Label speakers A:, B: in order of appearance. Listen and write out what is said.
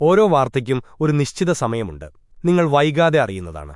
A: ഓരോ വാർത്തയ്ക്കും ഒരു നിശ്ചിത സമയമുണ്ട്. നിങ്ങൾ വൈകാതെ അറിയുന്നതാണ്.